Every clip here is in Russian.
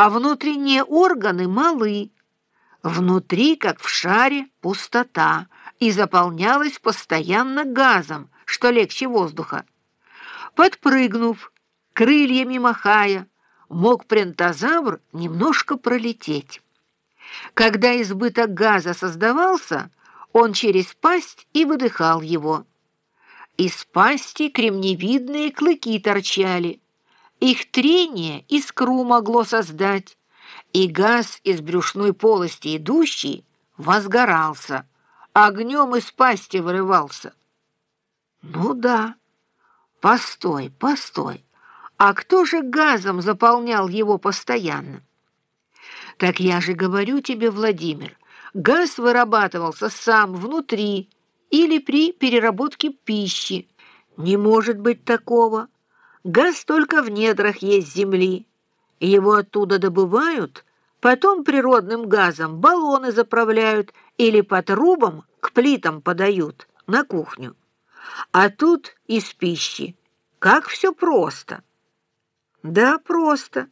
а внутренние органы малы. Внутри, как в шаре, пустота, и заполнялась постоянно газом, что легче воздуха. Подпрыгнув, крыльями махая, мог прентозавр немножко пролететь. Когда избыток газа создавался, он через пасть и выдыхал его. Из пасти кремневидные клыки торчали. Их трение искру могло создать, и газ из брюшной полости идущий возгорался, огнем из пасти вырывался. Ну да, постой, постой, а кто же газом заполнял его постоянно? Так я же говорю тебе, Владимир, газ вырабатывался сам внутри, или при переработке пищи. Не может быть такого. Газ только в недрах есть земли. Его оттуда добывают, потом природным газом баллоны заправляют или по трубам к плитам подают на кухню. А тут из пищи. Как все просто. Да, просто.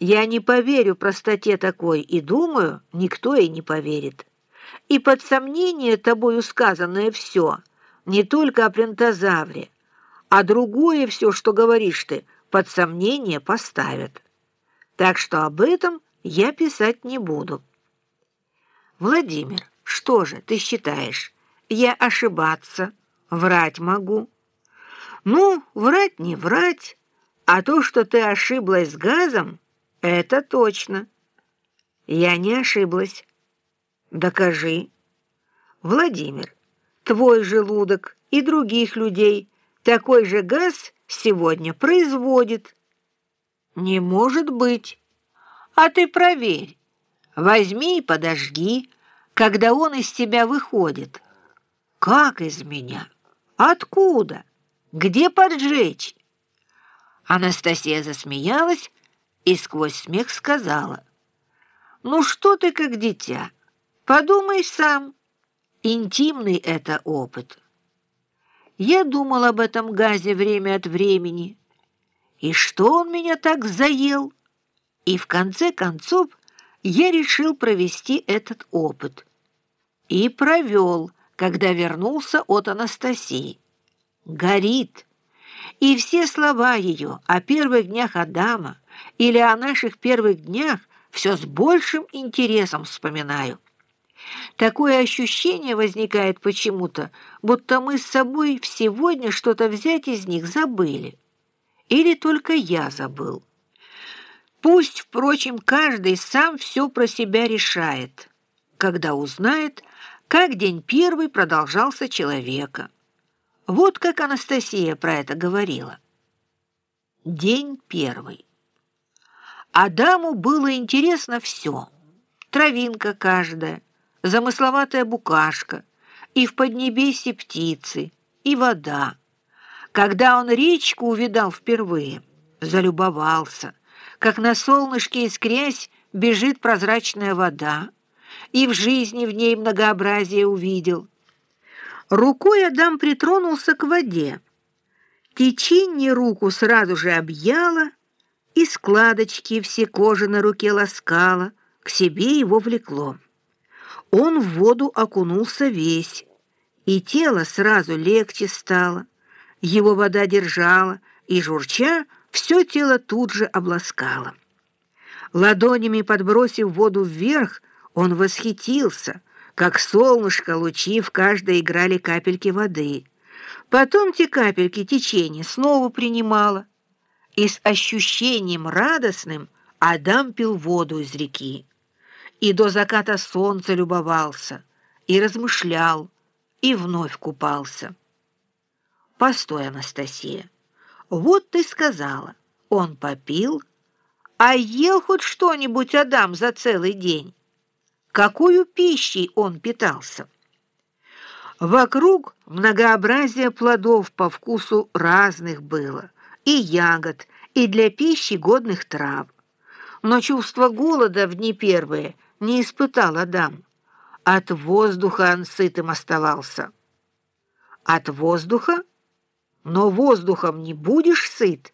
Я не поверю простоте такой и думаю, никто и не поверит и под сомнение тобою сказанное все, не только о плентозавре, а другое все, что говоришь ты, под сомнение поставят. Так что об этом я писать не буду. Владимир, что же ты считаешь, я ошибаться, врать могу? Ну, врать не врать, а то, что ты ошиблась с газом, это точно. Я не ошиблась. Докажи. Владимир, твой желудок и других людей такой же газ сегодня производит. Не может быть. А ты проверь. Возьми и подожги, когда он из тебя выходит. Как из меня? Откуда? Где поджечь? Анастасия засмеялась и сквозь смех сказала. «Ну что ты как дитя?» Подумай сам. Интимный это опыт. Я думал об этом газе время от времени. И что он меня так заел? И в конце концов я решил провести этот опыт. И провел, когда вернулся от Анастасии. Горит. И все слова ее о первых днях Адама или о наших первых днях все с большим интересом вспоминаю. Такое ощущение возникает почему-то, будто мы с собой сегодня что-то взять из них забыли. Или только я забыл. Пусть, впрочем, каждый сам все про себя решает, когда узнает, как день первый продолжался человека. Вот как Анастасия про это говорила. День первый. Адаму было интересно все. Травинка каждая, замысловатая букашка, и в поднебесье птицы, и вода. Когда он речку увидал впервые, залюбовался, как на солнышке искрясь бежит прозрачная вода, и в жизни в ней многообразие увидел. Рукой Адам притронулся к воде. Течение руку сразу же объяло, и складочки все кожи на руке ласкало, к себе его влекло. Он в воду окунулся весь, и тело сразу легче стало. Его вода держала, и, журча, все тело тут же обласкало. Ладонями подбросив воду вверх, он восхитился, как солнышко лучи в каждой играли капельки воды. Потом те капельки течение снова принимало, и с ощущением радостным Адам пил воду из реки и до заката солнца любовался, и размышлял, и вновь купался. Постой, Анастасия, вот ты сказала, он попил, а ел хоть что-нибудь Адам за целый день? Какую пищей он питался? Вокруг многообразие плодов по вкусу разных было, и ягод, и для пищи годных трав. Но чувство голода в дни первые не испытал Адам. От воздуха он сытым оставался. От воздуха? Но воздухом не будешь сыт.